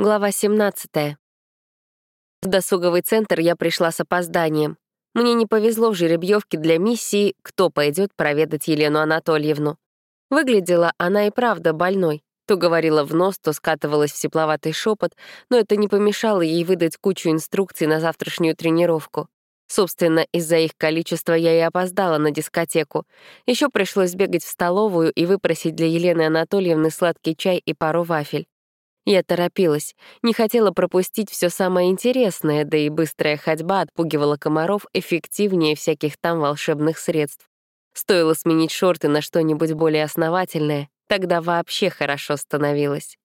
Глава 17. В досуговый центр я пришла с опозданием. Мне не повезло в жеребьевке для миссии, кто пойдет проведать Елену Анатольевну. Выглядела она и правда больной. То говорила в нос, то скатывалась в сепловатый шепот, но это не помешало ей выдать кучу инструкций на завтрашнюю тренировку. Собственно, из-за их количества я и опоздала на дискотеку. Еще пришлось бегать в столовую и выпросить для Елены Анатольевны сладкий чай и пару вафель. Я торопилась, не хотела пропустить все самое интересное, да и быстрая ходьба отпугивала комаров эффективнее всяких там волшебных средств. Стоило сменить шорты на что-нибудь более основательное, тогда вообще хорошо становилось.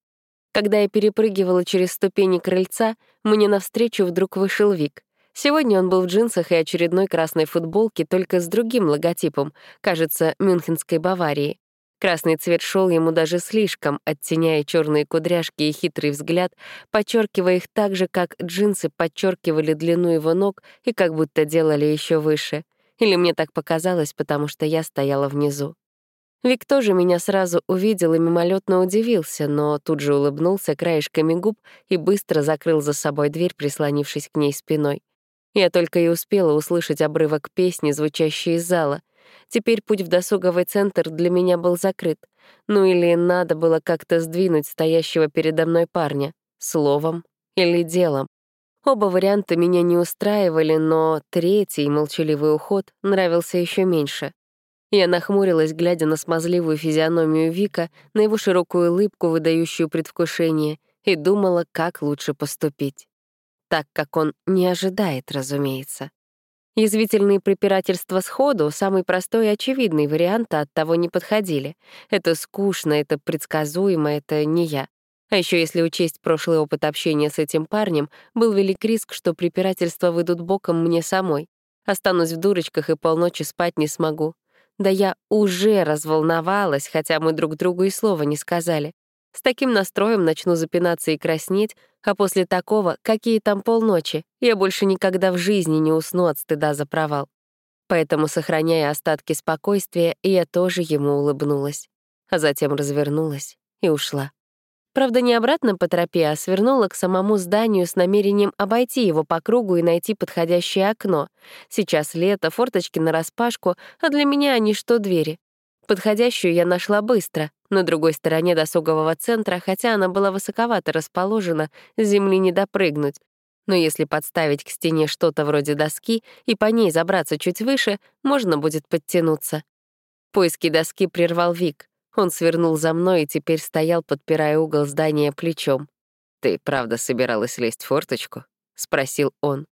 Когда я перепрыгивала через ступени крыльца, мне навстречу вдруг вышел Вик. Сегодня он был в джинсах и очередной красной футболке, только с другим логотипом, кажется, Мюнхенской Баварии. Красный цвет шел ему даже слишком, оттеняя черные кудряшки и хитрый взгляд, подчеркивая их так же, как джинсы подчеркивали длину его ног и как будто делали еще выше. Или мне так показалось, потому что я стояла внизу. Вик тоже меня сразу увидел и мимолетно удивился, но тут же улыбнулся краешками губ и быстро закрыл за собой дверь, прислонившись к ней спиной. Я только и успела услышать обрывок песни, звучащей из зала — Теперь путь в досуговый центр для меня был закрыт. Ну или надо было как-то сдвинуть стоящего передо мной парня. Словом или делом. Оба варианта меня не устраивали, но третий, молчаливый уход, нравился еще меньше. Я нахмурилась, глядя на смазливую физиономию Вика, на его широкую улыбку, выдающую предвкушение, и думала, как лучше поступить. Так, как он не ожидает, разумеется. Язвительные препирательства сходу — самый простой и очевидный вариант, а от того не подходили. Это скучно, это предсказуемо, это не я. А еще если учесть прошлый опыт общения с этим парнем, был велик риск, что препирательства выйдут боком мне самой. Останусь в дурочках и полночи спать не смогу. Да я уже разволновалась, хотя мы друг другу и слова не сказали. С таким настроем начну запинаться и краснеть, а после такого, какие там полночи, я больше никогда в жизни не усну от стыда за провал. Поэтому, сохраняя остатки спокойствия, я тоже ему улыбнулась, а затем развернулась и ушла. Правда, не обратно по тропе, а свернула к самому зданию с намерением обойти его по кругу и найти подходящее окно. Сейчас лето, форточки нараспашку, а для меня они что двери. Подходящую я нашла быстро, на другой стороне досугового центра, хотя она была высоковато расположена, с земли не допрыгнуть. Но если подставить к стене что-то вроде доски и по ней забраться чуть выше, можно будет подтянуться. Поиски доски прервал Вик. Он свернул за мной и теперь стоял, подпирая угол здания плечом. «Ты правда собиралась лезть в форточку?» — спросил он.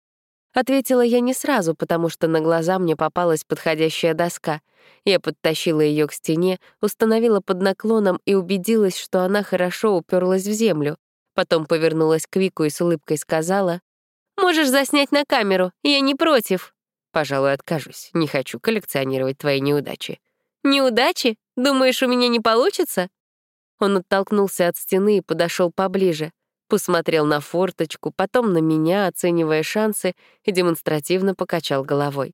Ответила я не сразу, потому что на глаза мне попалась подходящая доска. Я подтащила ее к стене, установила под наклоном и убедилась, что она хорошо уперлась в землю. Потом повернулась к Вику и с улыбкой сказала, «Можешь заснять на камеру, я не против». «Пожалуй, откажусь. Не хочу коллекционировать твои неудачи». «Неудачи? Думаешь, у меня не получится?» Он оттолкнулся от стены и подошел поближе. Посмотрел на форточку, потом на меня, оценивая шансы, и демонстративно покачал головой.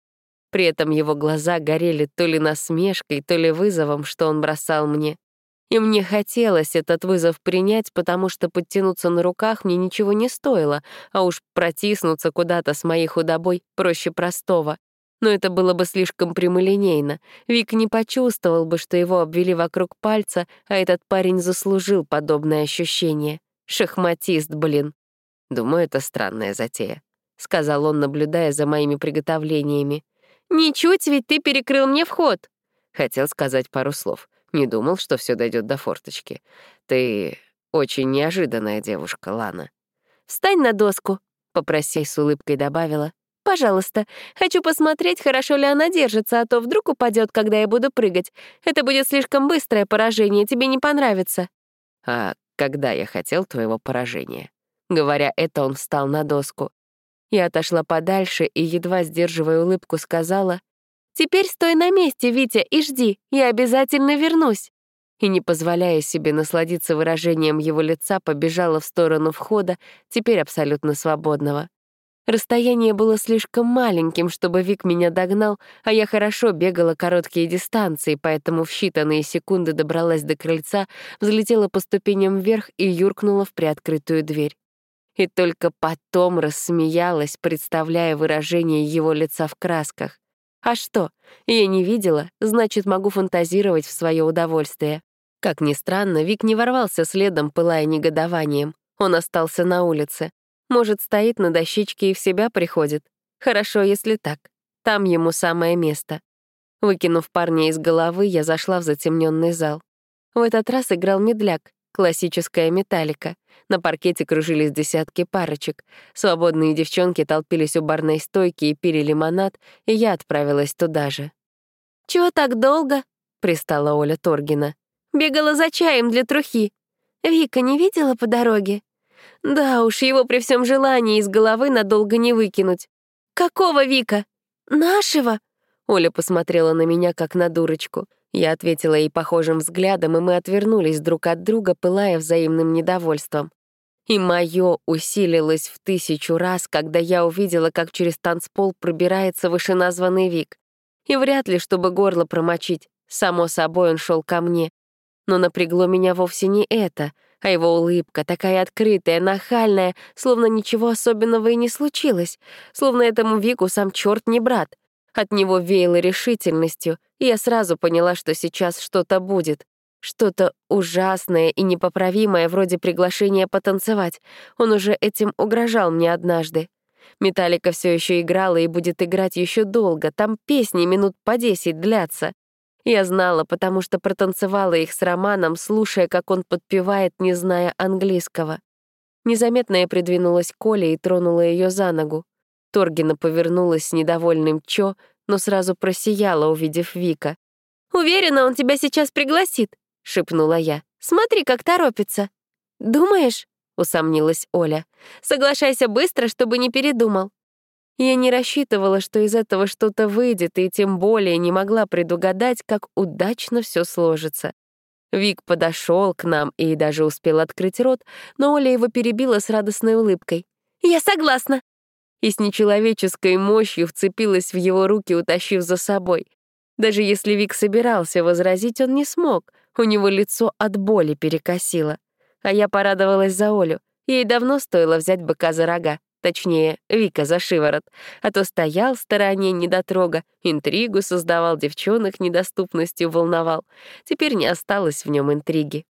При этом его глаза горели то ли насмешкой, то ли вызовом, что он бросал мне. И мне хотелось этот вызов принять, потому что подтянуться на руках мне ничего не стоило, а уж протиснуться куда-то с моей худобой проще простого. Но это было бы слишком прямолинейно. Вик не почувствовал бы, что его обвели вокруг пальца, а этот парень заслужил подобное ощущение. Шахматист, блин. Думаю, это странная затея, — сказал он, наблюдая за моими приготовлениями. «Ничуть, ведь ты перекрыл мне вход!» Хотел сказать пару слов. Не думал, что все дойдет до форточки. Ты очень неожиданная девушка, Лана. «Встань на доску», — попроси с улыбкой добавила. «Пожалуйста, хочу посмотреть, хорошо ли она держится, а то вдруг упадет, когда я буду прыгать. Это будет слишком быстрое поражение, тебе не понравится». «А когда я хотел твоего поражения». Говоря это, он встал на доску. Я отошла подальше и, едва сдерживая улыбку, сказала, «Теперь стой на месте, Витя, и жди, я обязательно вернусь». И, не позволяя себе насладиться выражением его лица, побежала в сторону входа, теперь абсолютно свободного. Расстояние было слишком маленьким, чтобы Вик меня догнал, а я хорошо бегала короткие дистанции, поэтому в считанные секунды добралась до крыльца, взлетела по ступеням вверх и юркнула в приоткрытую дверь. И только потом рассмеялась, представляя выражение его лица в красках. А что, я не видела, значит, могу фантазировать в свое удовольствие. Как ни странно, Вик не ворвался следом, пылая негодованием. Он остался на улице. Может, стоит на дощечке и в себя приходит. Хорошо, если так. Там ему самое место. Выкинув парня из головы, я зашла в затемненный зал. В этот раз играл медляк, классическая металлика. На паркете кружились десятки парочек. Свободные девчонки толпились у барной стойки и пили лимонад, и я отправилась туда же. «Чего так долго?» — пристала Оля Торгина. «Бегала за чаем для трухи. Вика не видела по дороге?» Да уж, его при всем желании из головы надолго не выкинуть. «Какого Вика? Нашего?» Оля посмотрела на меня, как на дурочку. Я ответила ей похожим взглядом, и мы отвернулись друг от друга, пылая взаимным недовольством. И мое усилилось в тысячу раз, когда я увидела, как через танцпол пробирается вышеназванный Вик. И вряд ли, чтобы горло промочить. Само собой, он шел ко мне. Но напрягло меня вовсе не это — а его улыбка такая открытая, нахальная, словно ничего особенного и не случилось, словно этому Вику сам черт не брат. От него веяло решительностью, и я сразу поняла, что сейчас что-то будет. Что-то ужасное и непоправимое, вроде приглашения потанцевать. Он уже этим угрожал мне однажды. Металлика все еще играла и будет играть еще долго, там песни минут по десять длятся. Я знала, потому что протанцевала их с Романом, слушая, как он подпевает, не зная английского. Незаметно я придвинулась к Оле и тронула ее за ногу. Торгина повернулась с недовольным «чё», но сразу просияла, увидев Вика. «Уверена, он тебя сейчас пригласит», — шепнула я. «Смотри, как торопится». «Думаешь?» — усомнилась Оля. «Соглашайся быстро, чтобы не передумал». Я не рассчитывала, что из этого что-то выйдет, и тем более не могла предугадать, как удачно все сложится. Вик подошел к нам и даже успел открыть рот, но Оля его перебила с радостной улыбкой. «Я согласна!» И с нечеловеческой мощью вцепилась в его руки, утащив за собой. Даже если Вик собирался возразить, он не смог. У него лицо от боли перекосило. А я порадовалась за Олю. Ей давно стоило взять быка за рога. Точнее, Вика за шиворот. А то стоял в стороне недотрога, интригу создавал, девчонок недоступностью волновал. Теперь не осталось в нем интриги.